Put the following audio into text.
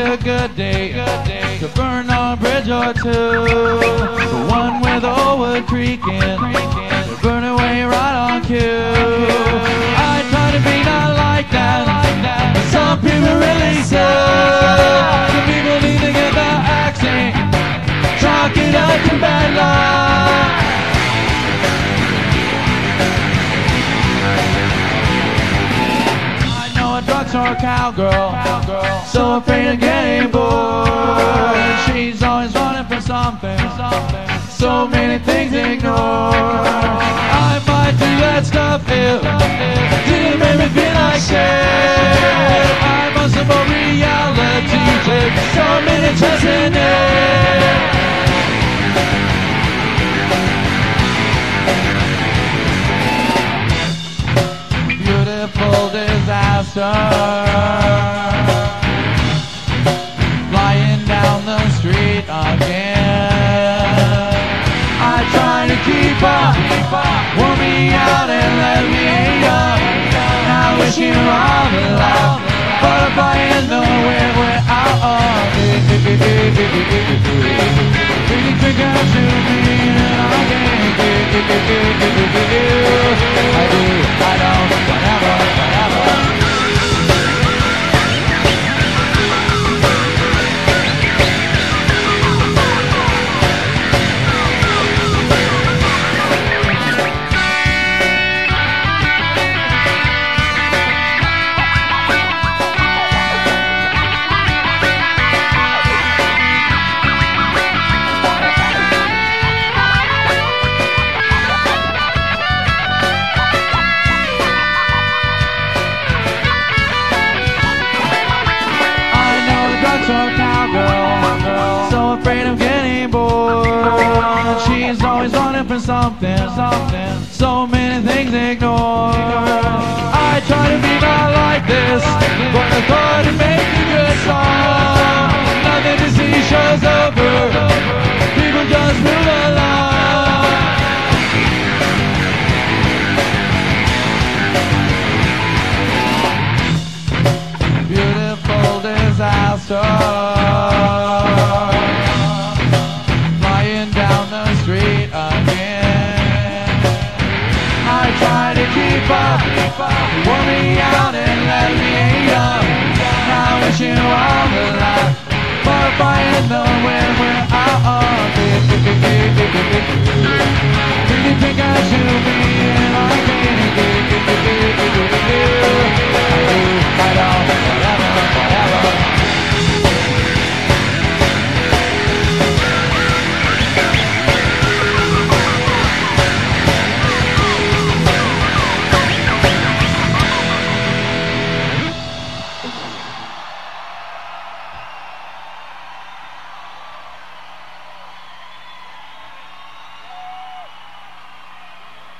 a good day, to burn a bridge or two. The one with old wood creaking, to burn away I know a cowgirl, so afraid of getting bored. She's always running for something, so many things to ignore. I might do that stuff if didn't make me feel like shit. I must have a reality check, so many tests disaster. Flying down the street again. I try to keep up, warm me out and let me the love, but nowhere without of it. I can't afraid of getting bored. She's always running for something, something, so many things ignored. I try to be not like this, but I thought it made a good song. Nothing to see shows over, people just move along. beautiful disaster. Up, me out and let me up. Now wishing you all